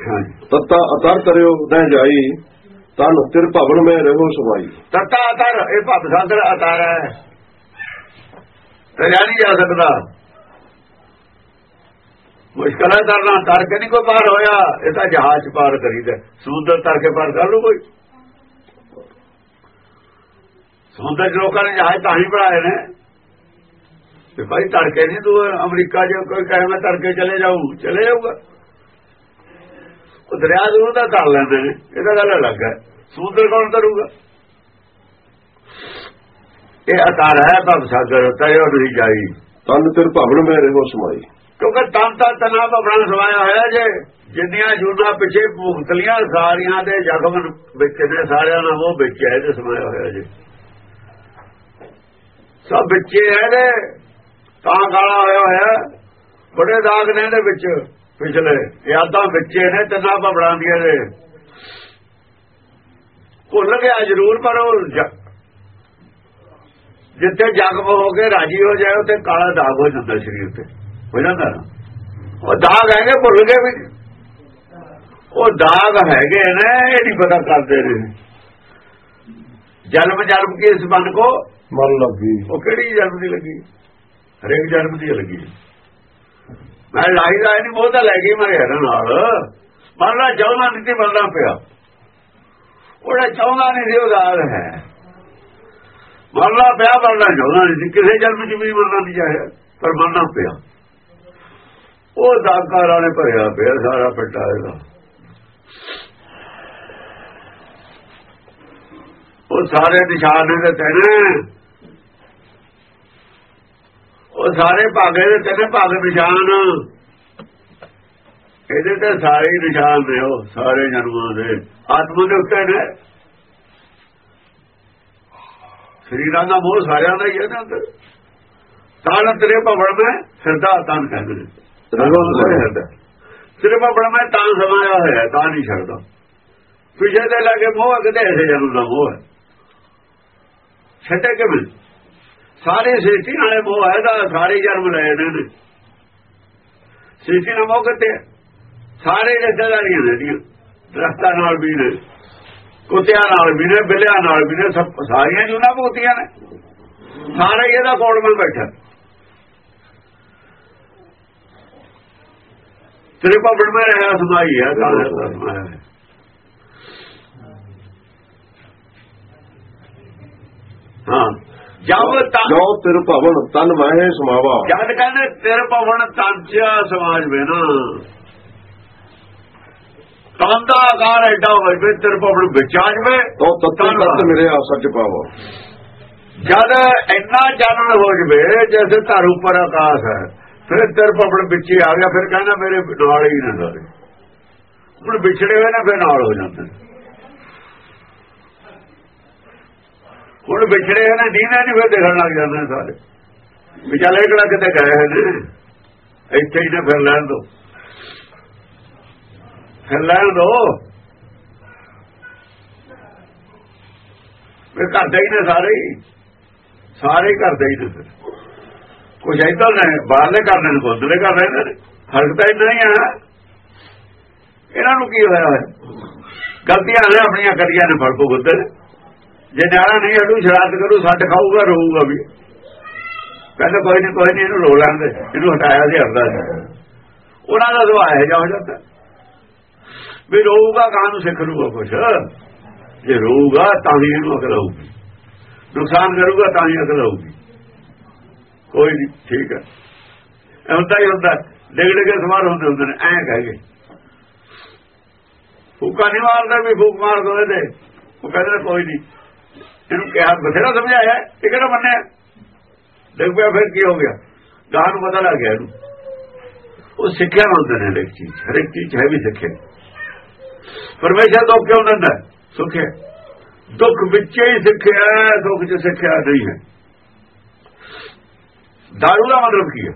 ਹਾਂਜੀ। ਤਤਾ ਅਤਰ ਕਰਿਓ ਦਹਿ ਜਾਈ ਤਨ ਤਿਰ ਭਵਨ ਮੈਂ ਰਹੋ ਸਮਾਈ ਤਤਾ ਅਤਰ, ਇਹ ਭੱਬ ਸਾਦਰ ਅਤਰ ਹੈ। ਤਰਿਆ ਨਹੀਂ ਜਾ ਸਕਦਾ। ਮੁਸ਼ਕਲ ਤਰਨਾ, ਤਰ ਕੇ ਨਹੀਂ ਕੋਈ ਪਾਰ ਹੋਇਆ। ਇਹ ਤਾਂ ਜਹਾਜ਼ 'ਚ ਪਾਰ ਕਰੀਦਾ ਸਮੁੰਦਰ ਤਰ ਕੇ ਪਾਰ ਕਰ ਲੂ ਕੋਈ। ਸਮੁੰਦਰ 'ਚ ਲੋਕਾਂ ਨੇ ਜਹਾਜ਼ ਤਾਂ ਹੀ ਬਣਾਏ ਨੇ। ਤੇ ਭਾਈ ਤੜਕੇ ਨਹੀਂ ਤੂੰ ਅਮਰੀਕਾ 'ਚ ਕੋਈ ਕਹੇ ਮੈਂ ਤੜਕੇ ਚਲੇ ਜਾਊ, ਚਲੇ ਜਾਊਗਾ। ਉਹ ਦਰਿਆ ਜ਼ਰੂਰ ਦਾ ਕਰ ਲੈਂਦੇ ਨੇ ਇਹਦਾ ਗੱਲ ਅਲੱਗ ਹੈ। ਸਮੁੰਦਰ ਕੌਣ ਕਰੂਗਾ? ਇਹ ਅਤਾਰ ਹੈ ਭਵ ਸਾਗਰ ਤਰਿਓ ਨਹੀਂ ਜਾਈ। ਤਨ ਤਿਰ ਭਵਨ ਮੈਂ ਰਹੋ ਸਮਾਈ। ਕਿਉਂਕਿ ਤਨ ਤਾਂ ਤਨਾ ਭਵਨ ਸਮਾਇਆ ਹੋਇਆ ਜੇ ਜਿੰਨੀਆਂ ਜੁਨਾ ਪਿੱਛੇ ਭੁਗਤਲੀਆਂ ਸਾਰੀਆਂ ਦੇ ਜ਼ਖਮ ਵਿੱਚ ਨੇ ਸਾਰਿਆਂ ਨਾਲ ਉਹ ਵਿੱਚ ਹੈ ਜੇ ਸਮਾਇਆ ਹੋਇਆ ਜੇ। ਸਭ ਵਿੱਚੇ ਹੈ ਨੇ ਤਾਂ ਕਾਲਾ ਹੋਇਆ ਹੋਇਆ ਬੜੇ ਦਾਗ ਨੇ ਇਹਦੇ ਵਿੱਚ। ਪਿਛਲੇ ਯਾਦਾਂ ਵਿੱਚੇ ਨੇ ਤਨਾ ਭਵਨਾਂ ਦੀਆਂ ਦੇ ਭੁੱਲ ਗਿਆ ਜ਼ਰੂਰ ਪਰ ਉਹ ਜਿੱਥੇ ਜ਼ਖਮ ਹੋ ਕੇ ਰਾਜੀ ਹੋ ਜਾਏ ਉੱਥੇ ਕਾਲਾ ਦਾਗ ਹੋ ਜਾਂਦਾ ਸਰੀਰ ਤੇ। ਹੋ ਜਾਂਦਾ ਨਾ? ਉਹ ਦਾਗ ਹੈਗੇ ਭੁੱਲ ਗਏ ਵੀ। ਉਹ ਦਾਗ ਹੈਗੇ ਨੇ ਇਹ ਨਹੀਂ ਪਤਾ ਕਰਦੇ ਨੇ। ਜਨਮ ਜਨਮ ਕੀ ਇਸ ਮਨ ਕੋ? ਮਨ ਲੱਗੀ। ਉਹ ਕਿਹੜੀ ਜਨਮ ਦੀ ਲੱਗੀ? ਹਰੇਕ ਜਨਮ ਦੀ ਲੱਗੀ। ਮੈਂ ਲਾਈ ਦਾ ਨਹੀਂ ਬਹੁਤਾ ਲੈ ਗਈ ਮੇਰੇ ਹਰਨ ਨਾਲ। ਮਰਨਾ ਚਾਹੁੰਦਾ ਨਹੀਂ ਤੇ ਮਰਨਾ ਪਿਆ। ਉਹਦਾ ਚਾਹੁੰਦਾ ਨਹੀਂ ਸੀ ਉਹਦਾ ਹਾਲ ਹੈ। ਮਰਨਾ ਪਿਆ, ਮਰਨਾ ਚਾਹੁੰਦਾ ਨਹੀਂ ਸੀ। ਕਿਸੇ ਜਨਮ ਚ ਵੀ ਮਰਨਾ ਨਹੀਂ ਚਾਹਿਆ, ਪਰ ਮਰਨਾ ਪਿਆ। ਉਹ ਦਾਕਾਰ ਵਾਲੇ ਭਰਿਆ ਪਿਆ, ਸਾਰਾ ਪੱਟਾ ਇਹਦਾ ਉਹ ਸਾਰੇ ਨਿਸ਼ਾਨ ਦੇ ਤੇਰੇ ਉਹ ਸਾਰੇ ਭਾਗੇ ਦੇ ਤੇਰੇ ਭਾਗ ਨਿਸ਼ਾਨ ਇਹਦੇ ਤੇ ਸਾਰੇ ਹੀ ਨਿਸ਼ਾਨ ਨੇ ਉਹ ਸਾਰੇ ਜਨਮਾਂ ਦੇ। ਆਤਮਾ ਦੇ ਉੱਤੇ ਨੇ। ਸਰੀਰਾਂ ਦਾ ਮੋਹ ਸਾਰਿਆਂ ਦਾ ਹੀ ਹੈ ਨਾ ਅੰਦਰ। ਤਾਂ ਤੇਰੇ ਭਵਨ ਮੈਂ ਸਿਰਦਾ ਤਨ ਕਹਿੰਦੇ ਨੇ ਰਹੋ ਸਮਾਈ ਸਿਰਫ ਆਪਣਾ ਮੈਂ ਤਾਂ ਸਮਾਇਆ ਹੋਇਆ ਤਾਂ ਨਹੀਂ ਛੱਡਦਾ। ਪਿਛੇ ਦੇ ਲਾਗੇ ਮੋਹ ਕਿਤੇ ਐਸੇ ਜਨਮ ਦਾ ਮੋਹ ਹੈ। ਛੱਡੇ ਕਿਵੇਂ? ਸਾਰੇ ਸ੍ਰਿਸ਼ਟੀ ਨਾਲੇ ਮੋਹ ਹੈ ਦਾ ਸਾਰੇ ਜਨਮ ਲਏ ਨੇ ਨੇ। ਸ੍ਰਿਸ਼ਟੀ ਨਾਲ ਮੋਹ ਕਿਤੇ ਸਾਰੇ ਰਿਸ਼ਤੇਦਾਰੀਆਂ ਨੇ ਦੀਆਂ ਦਰਖਤਾਂ ਨਾਲ ਵੀ ਨੇ, ਕੁੱਤਿਆਂ ਨਾਲ ਵੀ ਨੇ, ਬਿੱਲਿਆਂ ਨਾਲ ਵੀ ਨੇ, ਸਭ ਸਾਰੀਆਂ ਜੁਨਾ ਭੂਤੀਆਂ ਨੇ। ਸਾਰੇ ਇਹਦਾ ਕੋਲ ਮੈਂ ਬੈਠਾ। ਤੇਰੇ ਭਵਨ ਮੈਂ ਰਹਿਆ ਸਮਾਈ ਹੈ ਤਾਂ ਸਮਾਇਆ ਹੈ ਹਾਂ। ਜਦ ਤੱਕ ਜੋ ਤਿਰ ਭਵਨ ਤਨ ਮੈਂ ਸਮਾਵਾ। ਜਦ ਕਹਿੰਦੇ ਤੇਰੇ ਭਵਨ ਤਾਂਚਿਆ ਸਮਾਜ ਵੇ ਨਾ ਤੰਦਾ ਆਕਾਰ ਐਡਾ ਹੋਵੇ ਤੇਰੇ ਭਵਨ ਵਿੱਚ ਆ ਜਵੇ ਤੋ ਤਤਨ ਤਤ ਮੇਰੇ ਆ ਸੱਚ ਪਾਵਾ ਜਦ ਇੰਨਾ ਚਾਨਣ ਹੋ ਜਵੇ ਜੈਸੇ ਧਰ ਉੱਪਰ ਆਕਾਸ਼ ਹੈ ਫਿਰ ਤੇਰੇ ਭਵਨ ਵਿੱਚ ਆ ਗਿਆ ਫਿਰ ਕਹਿੰਦਾ ਮੇਰੇ ਨਾਲ ਹੀ ਨਾ ਸਾਰੇ ਹੁਣ ਵਿਛੜੇ ਹੋਏ ਨਾ ਫਿਰ ਨਾਲ ਹੋ ਜਾਂਦੇ ਹੁਣ ਵਿਛੜੇ ਹੋਏ ਨਾ, ਦੀਨਾ ਨਹੀਂ ਫਿਰ ਦੇਖਣ ਲੱਗ ਜਾਂਦੇ ਨੇ ਸਾਰੇ। ਵਿਚਾਲੇ ਕਿਹੜਾ ਕਿਤੇ ਗਏ ਹੋਏ ਨੇ? ਇੱਥੇ ਹੀ ਨਾ, ਫਿਰ ਲੈਣ ਦੋ। ਫਿਰ ਲੈਣ ਦੋ। ਫਿਰ ਘਰ ਦੇ ਹੀ ਨੇ ਸਾਰੇ ਹੀ। ਸਾਰੇ ਹੀ ਘਰ ਦੇ ਹੀ ਨੇ ਫਿਰ। ਕੁਝ ਏਦਾਂ ਨੇ, ਬਾਹਰਲੇ ਕਰਨੇ ਨੇ ਬੋਲਦੇ ਕਰ ਰਹੇ ਨੇ ਫ਼ਰਕ ਤਾਂ ਇੰਨਾ ਹੀ ਆ। ਇਹਨਾਂ ਨੂੰ ਕੀ ਹੋਇਆ ਹੋਇਆ? ਗਲਤੀਆਂ ਨੇ ਆਪਣੀਆਂ ਕਰੀਆਂ ਨੇ ਫਰਕੋ ਗੁੱਦਰ ਜੇ ਨਿਆਣਾ ਨਹੀਂ ਅਡੂ ਸ਼ਰਾਰਤ ਕਰੂ, ਸੱਟ ਖਾਊਗਾ, ਰੋਊਗਾ ਵੀ। ਕਹਿੰਦਾ ਕੋਈ ਨਹੀਂ ਕੋਈ ਨਹੀਂ ਇਹਨੂੰ ਰੋ ਲੈਂਦੇ ਇਹਨੂੰ ਹਟਾਇਆ ਸੀ ਹਰਦਾ ਸੀ ਉਹਨਾਂ ਦਾ ਸੁਭਾਅ ਹੈ ਜਾ ਹੋ ਜਾਂਦਾ। ਵੀ ਰੋਊਗਾ ਕਾਂ ਨੂੰ ਸਿੱਖ ਲੂਗਾ ਕੁਛ। ਜੇ ਰੋਊਗਾ ਤਾਂ ਹੀ ਇਹਨੂੰ ਅਕਲ ਆਊਗੀ। ਨੁਕਸਾਨ ਕਰੂਗਾ ਤਾਂ ਹੀ ਅਕਲ ਆਊਗੀ। ਕੋਈ ਨਹੀਂ ਠੀਕ ਹੈ ਹੁੰਦਾ ਹੀ ਹੁੰਦਾ। ਡਿਗ ਡਿਗ ਕੇ ਹੁੰਦੇ ਹੁੰਦੇ ਨੇ, ਐਂ ਕਹਿ ਗਏ ਫੂਕਾ ਨਹੀਂ ਮਾਰਦਾ ਵੀ, ਫੂਕ ਮਾਰ ਦੋ ਇਹਦੇ ਉਹ ਕਹਿੰਦੇ ਨੇ, ਕੋਈ ਨਹੀਂ ਇਹਨੂੰ ਕਿਹਾ, ਬਥੇਰਾ ਸਮਝਾਇਆ ਇਹ ਕਿਹੜਾ ਮੰਨਿਆ ਦੇਖ ਪਿਆ, ਫਿਰ ਕੀ ਹੋ ਗਿਆ? ਗਾਹ ਨੂੰ ਪਤਾ ਲੱਗ ਗਿਆ ਇਹਨੂੰ। ਉਹ ਸਿੱਖਿਆ ਹੁੰਦੇ ਨੇ ਹਰੇਕ ਚੀਜ਼ ਹਰੇਕ ਚੀਜ਼ ਹੈ ਵੀ ਸਿੱਖਿਆ। ਪਰਮੇਸ਼ਰ ਤੋਂ ਕਿਉਂ ਦਿੰਦਾ ਸੁਖਿਆ ਦੁੱਖ ਵਿੱਚ ਹੀ ਸਿੱਖਿਆ ਦੁੱਖ ਚ ਸਿੱਖਿਆ ਨਹੀਂ ਹੈ। ਦਾਰੂ ਦਾ ਮਤਲਬ ਕੀ ਹੈ?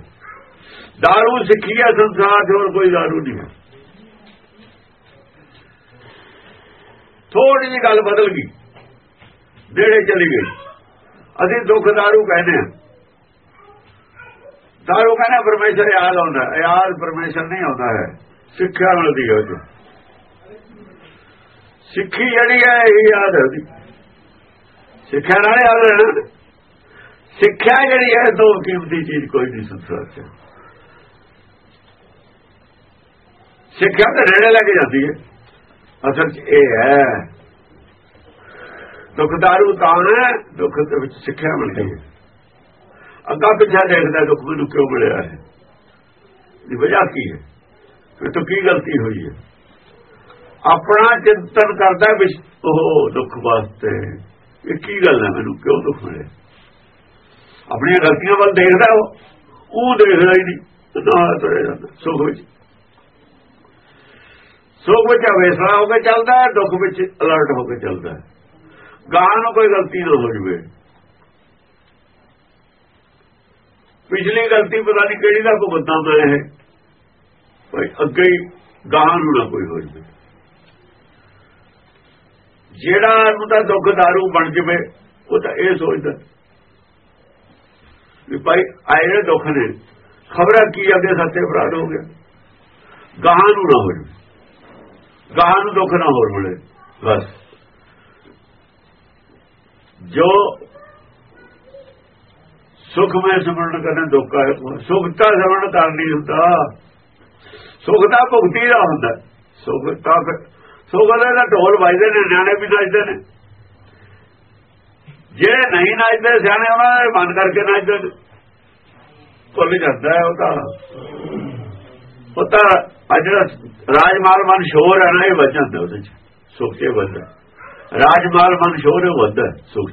ਦਾਰੂ ਸਿੱਖੀ ਹੈ, ਸੰਸਾਰ 'ਚ ਹੋਰ ਕੋਈ ਦਾਰੂ ਨਹੀਂ ਹੈ। ਥੋੜੀ ਜਿਹੀ ਗੱਲ ਬਦਲ ਗਈ। ਨੇੜੇ ਚਲੀ ਗਈ। ਅਸੀਂ ਦੁੱਖ ਦਾਰੂ ਕਹਿੰਦੇ ਹਾਂ। ਦਾਰੂ ਕਹਿੰਦਾ ਪਰਮੇਸ਼ਰ ਯਾਦ ਆਉਂਦਾ ਹੈ। ਯਾਦ ਪਰਮੇਸ਼ਰ ਨਹੀਂ ਆਉਂਦਾ ਹੈ। ਸਿੱਖਿਆ ਮਿਲਦੀ ਹੈ ਉਹ ਸਿੱਖੀ ਜਿਹੜੀ ਹੈ, ਇਹ ਯਾਦ ਹੈ ਸਿੱਖਿਆ ਨਾਲ ਯਾਦ ਰਹਿਣਾ। ਸਿੱਖਿਆ ਜਿਹੜੀ ਹੈ, ਦੋ ਕੀਮਤੀ ਚੀਜ਼ ਕੋਈ ਨਹੀਂ ਸੰਸਾਰ 'ਚ। ਸਿੱਖਿਆ ਤਾਂ ਨੇੜੇ ਲੈ ਕੇ ਜਾਂਦੀ ਹੈ। ਅਸਲ 'ਚ ਇਹ ਹੈ ਦੁਖਦਾਰੂ ਤਾਂ ਹੈ, ਦੁੱਖ ਦੇ ਵਿੱਚ ਸਿੱਖਿਆ ਮਿਲਦੀ ਹੈ ਅੱਗਾ ਪਿੱਛਾ ਦੇਖਦਾ ਦੁੱਖ ਮੈਨੂੰ ਕਿਉਂ ਮਿਲਿਆ ਹੈ? ਦੀ ਵਜ੍ਹਾ ਕੀ ਹੈ? ਇਹ ਤੋਂ ਕੀ ਗਲਤੀ ਹੋਈ ਹੈ? ਆਪਣਾ ਚਿੰਤਨ ਕਰਦਾ ਵਿੱਚ ਉਹ ਦੁੱਖ ਵਾਸਤੇ ਇਹ ਕੀ ਗੱਲ ਹੈ? ਮੈਨੂੰ ਕਿਉਂ ਦੁੱਖ ਮਿਲਿਆ? ਆਪਣੀਆਂ ਗਲਤੀਆਂ ਵੱਲ ਦੇਖਦਾ ਉਹ ਉਹ ਦੇਖਦਾ ਹੀ ਨਹੀਂ ਨਾ ਤੁਰੇ ਜਾਂਦਾ, ਸੁਖ ਵਿੱਚ। ਸੁਖ ਵਿੱਚ ਅਵੇਸਲਾ ਹੋ ਕੇ ਚੱਲਦਾ ਦੁੱਖ ਵਿੱਚ ਅਲਰਟ ਹੋ ਕੇ ਚੱਲਦਾ ਹੈ। ਗਾਂ ਨੂੰ ਕੋਈ ਗਲਤੀ ਨਾ ਹੋ ਜਵੇ। ਪਿਛਲੀ ਗਲਤੀ ਪਤਾ ਨਹੀਂ ਕਿਹੜੀ ਦਾ ਬੰਦਾ ਮੈਂ ਹੈ ਭਾਈ, ਅੱਗੇ ਹੀ ਗਾਂ ਨੂੰ ਨਾ ਕੋਈ ਹੋ ਜਵੇ। ਜਿਹੜਾ ਨੂੰ ਤਾਂ ਦੁੱਖ ਦਾਰੂ ਬਣ ਜਵੇ, ਉਹ ਤਾਂ ਇਹ ਸੋਚਦਾ। ਵੀ ਭਾਈ, ਆਏ ਦੁੱਖ ਨੇ। ਖਬਰਾਂ ਕੀ ਅੱਗੇ ਸੱਤੇ ਅਪਰਾਧ ਹੋ ਗਿਆ। ਗਾਂ ਨੂੰ ਨਾ ਹੋ ਜਵੇ। ਗਾਂ ਨੂੰ ਦੁੱਖ ਨਾ ਹੋਰ ਮਿਲੇ ਬਸ। ਜੋ ਸੁਖ ਮੈਂ ਸਿਮਰਨ ਕਰਨ ਦੁੱਖ ਹੈ ਸੁਖ ਤਾਂ ਸਿਮਰਨ ਕਰ ਨਹੀਂ ਹੁੰਦਾ। ਸੁਖ ਤਾਂ ਭੁਗਤੀ ਦਾ ਹੁੰਦਾ। ਸੁਖ ਤਾਂ ਸੁਖ ਦਾ ਢੋਲ ਵੱਜਦੇ ਨੇ, ਨਿਆਣੇ ਵੀ ਨੱਚਦੇ ਨੇ। ਜਿਹੜੇ ਨਹੀਂ ਨੱਚਦੇ, ਸਿਆਣੇ ਉਹਨਾਂ ਦੇ ਮਨ ਕਰਕੇ ਨੱਚਦੇ ਨੇ। ਭੁੱਲ ਜਾਂਦਾ ਹੈ ਉਹ ਤਾਂ। ਉਹ ਤਾਂ ਜਿਹੜਾ ਰਾਜਮਾਲ ਮਨ ਸ਼ੋਰ ਹੈ ਨਾ, ਇਹ ਵਜਨ ਦੇ ਉਹਦੇ ਚ। ਸੁਖ ਕੇ ਵੱਧਦਾ ਰਾਜਮਾਲ ਮਨ ਸ਼ੋਰ ਹੈ ਵੱਧਦਾ ਸੁਖ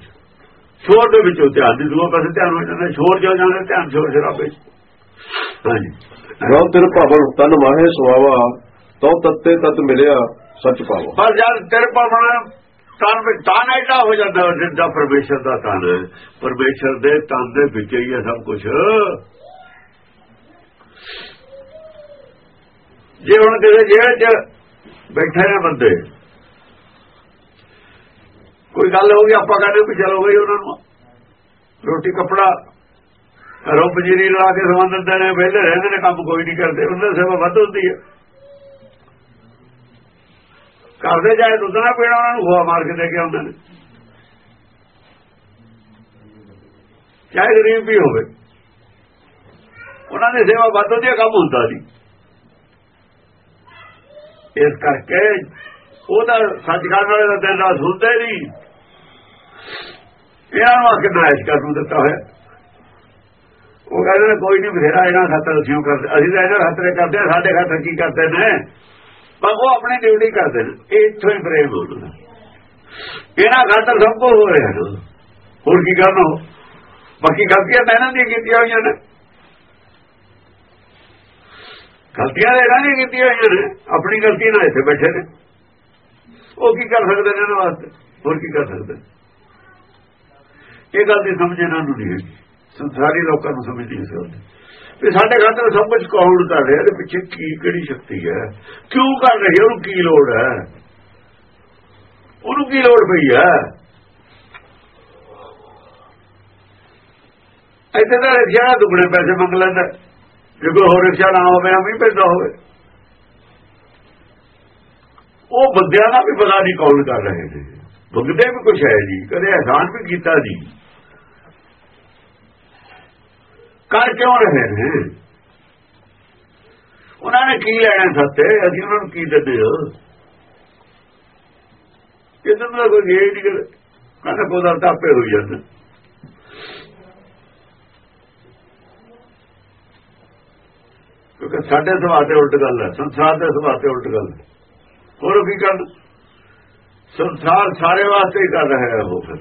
ਸ਼ੋਰ ਦੇ ਵਿੱਚੋਂ ਧਿਆਨ ਦੀ ਦੂਆ ਪਾਸੇ ਧਿਆਨ ਹੋ ਜਾਂਦਾ ਸ਼ੋਰ ਜੋ ਜਾਂਦਾ ਧਿਆਨ ਸ਼ੋਰ ਸ਼ਰਾਬੇ ਹਾਂਜੀ। ਰੋ ਤਿਰ ਭਵਨ ਤਨ ਮਾਹੇ ਸੁਆਵਾ ਤਉ ਤੱਤੇ ਤਤ ਮਿਲਿਆ ਸੱਚ ਪਾਵਾ। ਪਰ ਜਦ ਤੇਰੇ ਪਵਨ ਤਨ ਵਿੱਚ ਤਨ ਐਡਾ ਹੋ ਜਾਂਦਾ ਜਿੱਦਾਂ ਪਰਮੇਸ਼ਰ ਦਾ ਤਨ ਪਰਮੇਸ਼ਰ ਦੇ ਤਨ ਦੇ ਵਿੱਚ ਹੀ ਹੈ ਸਭ ਕੁਝ ਜੇ ਹੁਣ ਕਿਸੇ ਜੇਲ੍ਹ 'ਚ ਬੈਠੇ ਨੇ ਬੰਦੇ ਕੋਈ ਗੱਲ ਹੋ ਗਈ, ਆਪਾਂ ਕਹਿੰਦੇ ਵੀ ਚਲੋ ਗਈ ਉਹਨਾਂ ਨੂੰ ਰੋਟੀ, ਕੱਪੜਾ ਘਰੋਂ ਪਜੀਰੀ ਲਾ ਕੇ ਸਮਾਨ ਦਿੰਦੇ ਨੇ, ਵਿਹਲੇ ਰਹਿੰਦੇ ਨੇ, ਕੰਮ ਕੋਈ ਨਹੀਂ ਕਰਦੇ, ਉਹਨਾਂ ਦੀ ਸੇਵਾ ਵੱਧ ਹੁੰਦੀ ਹੈ। ਕਰਦੇ ਜਾਏ ਦੁੱਧਣਾ ਪੀਣਾ, ਉਹਨਾਂ ਨੂੰ ਖੋਆ ਮਾਰ ਕੇ ਦੇ ਕੇ ਆਉਂਦੇ ਨੇ। ਚਾਹੇ ਗਰੀਬ ਵੀ ਹੋਵੇ, ਉਹਨਾਂ ਦੀ ਸੇਵਾ ਵੱਧ ਹੁੰਦੀ ਹੈ, ਕੰਮ ਹੁੰਦਾ ਨਹੀਂ। ਇਸ ਕਰਕੇ ਉਹਦਾ ਸੱਚਖੰਡ ਵਾਲੇ ਦਾ ਦਿਨ ਰਾਤ ਸੁਣਦੇ ਨਹੀਂ। ਇਹਨਾਂ ਨੂੰ ਆਖਿਰ ਨਾਇਸ਼ ਕਰ ਨੂੰ ਦਿੱਤਾ ਹੋਇਆ। ਉਹ ਕਹਿੰਦੇ ਨੇ, ਕੋਈ ਨਹੀਂ ਬਥੇਰਾ ਇਹਨਾਂ ਖਾਤਰ ਅਸੀਂ ਕਰਦੇ ਅਸੀਂ ਤਾਂ ਇਹਨਾਂ ਖਾਤਰ ਕਰਦੇ ਆ ਸਾਡੇ ਖਾਤਰ ਕੀ ਕਰਦੇ ਨੇ? ਪਰ ਉਹ ਆਪਣੀ ਡਿਊਟੀ ਕਰਦੇ ਨੇ। ਇਹ ਇੱਥੋਂ ਹੀ ਪ੍ਰੇਮ ਹੁੰਦਾ ਇਹਨਾਂ ਖਾਤਰ ਸਭ ਕੁਝ ਹੋ ਰਿਹਾ ਹੋਰ ਕੀ ਕਰਨਾ ਬਾਕੀ ਗਲਤੀਆਂ ਤਾਂ ਇਹਨਾਂ ਦੀਆਂ ਕੀਤੀਆਂ ਹੋਈਆਂ ਨੇ। ਗਲਤੀਆਂ ਤਾਂ ਇਹਨਾਂ ਦੀਆਂ ਕੀਤੀਆਂ ਹੋਈਆਂ ਨੇ। ਆਪਣੀ ਗਲਤੀ ਨਾਲ ਇੱਥੇ ਬੈਠੇ ਨੇ। ਉਹ ਕੀ ਕਰ ਸਕਦੇ ਨੇ ਇਹਨਾਂ ਵਾਸਤੇ? ਹੋਰ ਕੀ ਕਰ ਸਕਦੇ ਨੇ? ਇਹ ਗੱਲ ਦੀ ਸਮਝ ਇਹਨਾਂ ਨੂੰ ਨਹੀਂ ਹੈਗੀ। ਸੰਸਾਰੀ ਲੋਕਾਂ ਨੂੰ ਸਮਝ ਨਹੀਂ ਸਕਦੇ ਵੀ ਸਾਡੇ ਖਾਤਰ ਸਭ ਕੁਝ ਕੌਣ ਕਰ ਰਿਹਾ ਇਹਦੇ ਪਿੱਛੇ ਕੀ ਕਿਹੜੀ ਸ਼ਕਤੀ ਹੈ? ਕਿਉਂ ਕਰ ਰਹੀ ਹੈ? ਉਹਨੂੰ ਕੀ ਲੋੜ ਹੈ? ਉਹਨੂੰ ਕੀ ਲੋੜ ਪਈ ਹੈ? ਇੱਥੇ ਤਾਂ ਰਿਕਸ਼ਾ ਦੁਗਣੇ ਪੈਸੇ ਮੰਗ ਲੈਂਦਾ। ਜੇ ਕੋਈ ਹੋਰ ਰਿਕਸ਼ਾ ਨਾ ਹੋਵੇ ਆ ਵੀ ਪੈਦਾ ਹੋਵੇ। ਉਹ ਬੰਦਿਆਂ ਦਾ ਵੀ ਪਤਾ ਨਹੀਂ ਕੌਣ ਕਰ ਰਹੇ ਨੇ। ਭੁਗਤੇ ਵੀ ਕੁਛ ਹੈ ਜੀ, ਕਦੇ ਅਹਿਸਾਨ ਵੀ ਕੀਤਾ ਜੀ। ਕਰ ਕਿਉਂ ਰਹੇ ਨੇ? ਉਹਨਾਂ ਨੇ ਕੀ ਲੈਣਾ ਸੱਤੇ ਅਸੀਂ ਉਹਨਾਂ ਨੂੰ ਕੀ ਦਿੰਦੇ ਹੋ ਕਿਤੇ ਨਾ ਕੋਈ ਇਹ ਨਿਕਲ ਕਰ ਕਹਿੰਦਾ ਕੋਦਾ ਤਾਪੇ ਹੋ ਜਾਂਦਾ। ਕਿਉਂਕਿ ਸਾਡੇ ਸੁਭਾਅ ਤੇ ਉਲਟ ਗੱਲ ਹੈ, ਸੰਸਾਰ ਦੇ ਸੁਭਾਅ ਤੇ ਉਲਟ ਗੱਲ ਹੈ। ਹੋਰ ਕੀ ਕਰਨ? ਸੰਸਾਰ ਸਾਰੇ ਵਾਸਤੇ ਹੀ ਕਰ ਰਿਹਾ ਹੈ ਉਹ ਫਿਰ।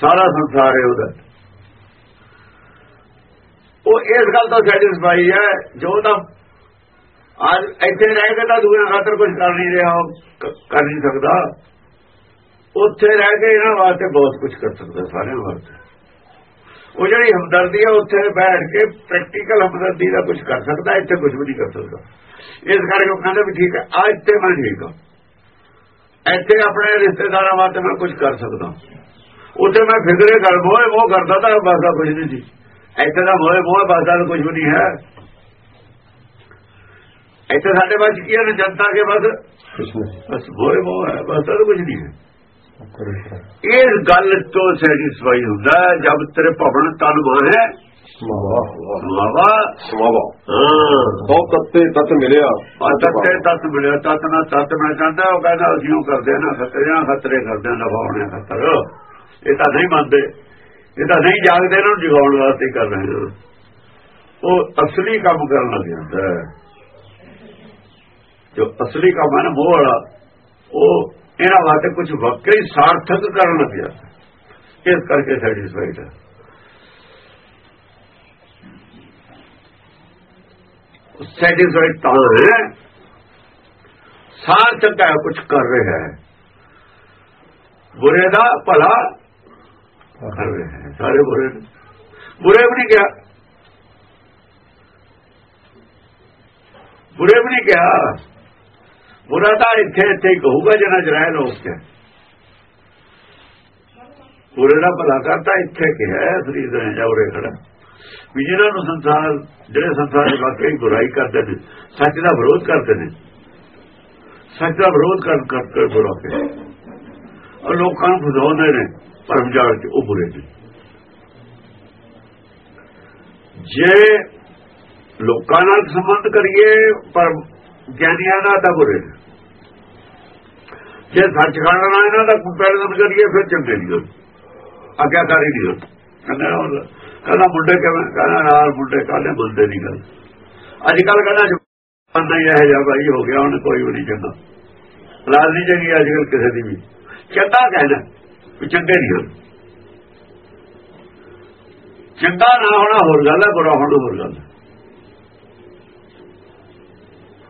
ਸਾਰਾ ਸੰਸਾਰ ਹੈ ਉਹਦਾ। ਉਹ ਇਸ ਗੱਲ ਤੋਂ ਸੈਟੀਸਫਾਈ ਹੈ, ਜੋ ਤਾਂ ਅੱਜ ਇੱਥੇ ਰਹਿ ਕੇ ਤਾਂ ਦੂਜਿਆਂ ਖਾਤਰ ਕੁਝ ਕਰ ਨਹੀਂ ਰਿਹਾ ਕਰ ਨਹੀਂ ਸਕਦਾ। ਉੱਥੇ ਰਹਿ ਕੇ ਇਹਨਾਂ ਵਾਸਤੇ ਬਹੁਤ ਕੁਝ ਕਰ ਸਕਦਾ ਸਾਰਿਆਂ ਵਾਸਤੇ। ਉਹ ਜਿਹੜੀ ਹਮਦਰਦੀ ਹੈ, ਉੱਥੇ ਬੈਠ ਕੇ ਪ੍ਰੈਕਟੀਕਲ ਹਮਦਰਦੀ ਦਾ ਕੁਝ ਕਰ ਸਕਦਾ, ਇੱਥੇ ਕੁਝ ਵੀ ਨਹੀਂ ਕਰ ਸਕਦਾ। ਇਸ ਕਰਕੇ ਉਹ ਕਹਿੰਦਾ ਵੀ ਠੀਕ ਹੈ ਆ ਇੱਥੇ ਮੈਂ ਠੀਕ ਹਾਂ। ਇੱਥੇ ਆਪਣੇ ਰਿਸ਼ਤੇਦਾਰਾਂ ਵਾਸਤੇ ਮੈਂ ਕੁਝ ਕਰ ਸਕਦਾ। ਉੱਥੇ ਮੈਂ ਫਿਕਰੇ ਕਰ ਮੋਏ ਮੋਹ ਕਰਦਾ ਤਾਂ ਬਸਦਾ ਕੁਝ ਨਹੀਂ ਸੀ ਇੱਥੇ ਦਾ ਮੋਏ ਮੋਹ ਬਸਦਾ ਕੁਝ ਵੀ ਨਹੀਂ ਹੈ। ਇੱਥੇ ਸਾਡੇ ਬਾਅਦ ਕੀ ਹੈ ਜਨਤਾ ਕੇ ਬਸ ਬਸ ਬੋਲੇ ਮੋਹ ਹੈ ਬਸ ਤਾਂ ਕੁਝ ਨਹੀਂ ਹੈ। ਇਸ ਗੱਲ ਤੋਂ ਸੈਟੀਸਫਾਈ ਹੁੰਦਾ ਜਦ ਤੇਰੇ ਭਵਨ ਤਨ ਹੈ ਮਾਵਾ ਸਮਾਵਾ? ਹਾਂ। ਤਉ ਤੱਤੇ ਤਤ ਮਿਲਿਆ। ਤਤ ਤੇ ਤਤ ਮਿਲਿਆ। ਤਤ ਨਾ ਤਤ ਮੈਂ ਚਾਹੁੰਦਾ ਉਹ ਕਹਿੰਦਾ ਅਸੀਂ ਉਹ ਕਰਦੇ ਨਾ ਖਤਰੇ ਖਤਰੇ ਕਰਦੇ ਨਾ ਨਫਾਉਣੇ ਖਤਰ। ਇਹ ਤਾਂ ਨਹੀਂ ਮੰਨਦੇ। ਇਹ ਤਾਂ ਨਹੀਂ ਜਾਗਦੇ ਇਹਨਾਂ ਨੂੰ ਜਗਾਉਣ ਵਾਸਤੇ ਕਰ ਰਹੇ ਨੇ। ਉਹ ਅਸਲੀ ਕੰਮ ਕਰਨ ਲੱਗ ਜਾਂਦਾ ਹੈ। ਜੋ ਅਸਲੀ ਕੰਮ ਹੈ ਨਾ ਮੋਹ ਵਾਲਾ ਉਹ ਇਹਨਾਂ ਵਾਸਤੇ ਕੁਝ ਵਾਕਈ ਸਾਰਥਕ ਕਰਨ ਲੱਗ ਜਾਂਦਾ ਇਸ ਕਰਕੇ ਸੈਟੀਸਫਾਈਡ ਹੈ। ਸੈਟੀਸਫਾਈਡ ਤਾਂ ਹੈ। ਸਾਰਥਕ ਹੈ ਕੁਝ ਕਰ ਰਿਹਾ ਹੈ। ਬੁਰੇ ਦਾ ਭਲਾ ਕਰ ਰਿਹਾ ਹੈ, ਸਾਰੇ ਬੁਰੇ ਨੇ। ਬੁਰੇ ਵੀ ਨਹੀਂ ਕਿਹਾ। ਬੁਰੇ ਵੀ ਨਹੀਂ ਕਿਹਾ। ਬੁਰਾ ਤਾਂ ਇੱਥੇ ਇੱਥੇ ਹੀ ਕਹੂਗਾ ਜਿਹਨਾਂ ਜਰਾਇ ਲੋਕ ਕੇ ਬੁਰੇ ਦਾ ਭਲਾ ਕਰਤਾ, ਇੱਥੇ ਕਿਹਾ ਸਰੀਰ ਦੇ ਜਾਉਰੇ ਖੜਾ। ਵੀ ਜਿਹਨਾਂ ਨੂੰ ਸੰਸਾਰ, ਜਿਹੜੇ ਸੰਸਾਰ ਦੇ ਵਾਕਈ ਬੁਰਾਈ ਕਰਦੇ ਨੇ, ਸੱਚ ਦਾ ਵਿਰੋਧ ਕਰਦੇ ਨੇ। ਸੱਚ ਦਾ ਵਿਰੋਧ ਕਰ ਕਰ ਬੁਰਾ ਕੇ ਉਹ ਲੋਕਾਂ ਨੂੰ ਫਸਾਉਂਦੇ ਨੇ, ਭਰਮ ਜਾਲ ਚ, ਉਹ ਬੁਰੇ ਨੇ। ਜੇ ਲੋਕਾਂ ਨਾਲ ਸੰਬੰਧ ਕਰੀਏ, ਪਰ ਗਿਆਨੀਆਂ ਨਾਲ ਤਾਂ ਬੁਰੇ ਨੇ। ਜੇ ਸੱਚ ਸੱਚਖੰਡ ਨਾਲ ਇਹਨਾਂ ਦਾ ਕੰਪੈਰੀਜ਼ਨ ਕਰੀਏ, ਫਿਰ ਚੰਗੇ ਨਹੀਂ ਹੋਣ ਆਗਿਆਕਾਰੀ ਨਹੀਂ ਹੋਣ ਕਹਿੰਦਾ ਕਹਿੰਦਾ ਮੁੰਡੇ ਕਿਵੇਂ? ਕਹਿੰਦਾ ਨਾਲ ਮੁੰਡੇ ਕਾਲੇ ਬੰਦੇ ਨਹੀਂ ਗੱਲ। ਅੱਜ ਕੱਲ ਕਹਿੰਦਾ ਬੰਦਾ ਹੀ ਇਹ ਜਿਹਾ ਭਾਈ ਹੋ ਗਿਆ ਹੁਣ ਕੋਈ ਵੀ ਨਹੀਂ ਚੰਗਾ। ਰਾਜ ਨਹੀਂ ਚੰਗੀ ਅੱਜ ਕੱਲ ਕਿਸੇ ਦੀ ਵੀ ਚੰਗਾ ਕਹਿਣਾ ਵੀ ਚੰਗੇ ਨਹੀਂ ਹੋਣ ਚੰਗਾ ਨਾ ਹੋਣਾ ਹੋਰ ਗੱਲ ਹੈ ਬੁਰਾ ਹੋਣਾ ਹੋਰ ਗੱਲ ਹੈ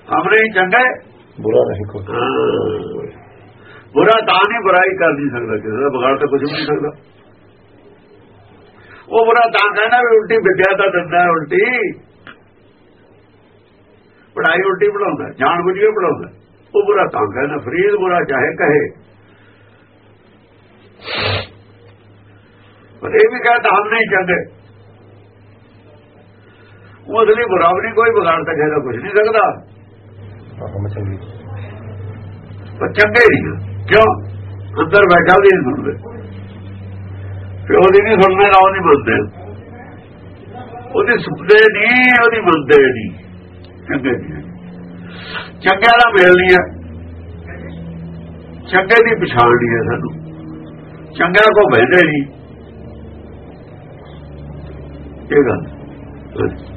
ਹਮਰੇ ਹੀ ਚੰਗਾ ਬੁਰਾ ਨਹੀਂ ਕੋ ਹਾਂ। ਬੁਰਾ ਤਾਂ ਨਹੀਂ ਬੁਰਾਈ ਕਰ ਨਹੀਂ ਸਕਦਾ ਕਿਸੇ ਦਾ ਵਿਗਾੜ ਤਾਂ ਕੁਝ ਵੀ ਨਹੀਂ ਸਕਦਾ। ਉਹ ਬੁਰਾ ਤਾਂ ਕਹਿੰਦਾ ਵੀ ਉਲਟੀ ਵਿਦਿਆ ਤਾਂ ਦਿੰਦਾ ਹੈ ਉਲਟੀ। ਪੜਾਈ ਉਲਟੀ ਪੜਾਉਂਦਾ ਜਾਣ ਬੁੱਝ ਕੇ ਪੜਾਉਂਦਾ ਉਹ ਬੁਰਾ ਤਾਂ ਕਹਿੰਦਾ ਫਰੀਦ ਬੁਰਾ ਚਾਹੇ ਕਹੇ। ਪਰ ਇਹ ਵੀ ਕਹਿੰਦਾ ਹਮ ਨਹੀਂ ਚੰਗੇ ਉਹ ਅਸਲੀ ਬੁਰਾ ਵੀ ਨਹੀਂ ਕੋਈ ਵਿਗਾੜ ਤਾਂ ਕਿਸੇ ਦਾ ਕੁਝ ਨਹੀਂ ਸਕਦਾ। ਪਰ ਚੰਗੇ ਨਹੀਂ। ਕਿਉਂ? ਅੰਦਰ ਬੈਠਾ ਵੀ ਨਹੀਂ ਸੁਣਦੇ। ਪਿਓ ਦੀ ਨਹੀਂ ਸੁਣਦੇ ਨਾ ਉਹਦੀ ਮੰਨਦੇ। ਉਹਦੀ ਸੁਣਦੇ ਨਹੀਂ, ਉਹਦੀ ਮੰਨਦੇ ਨਹੀਂ। ਚੰਗੇ ਨਹੀਂ ਚੰਗਿਆਂ ਦਾ ਮੇਲ ਨਹੀਂ ਹੈ। ਚੰਗੇ ਦੀ ਪਛਾਣ ਨਹੀਂ ਹੈ ਸਾਨੂੰ। ਚੰਗਿਆਂ ਕੋ ਬਹਿੰਦੇ ਨਹੀਂ। ਇਹ ਗੱਲ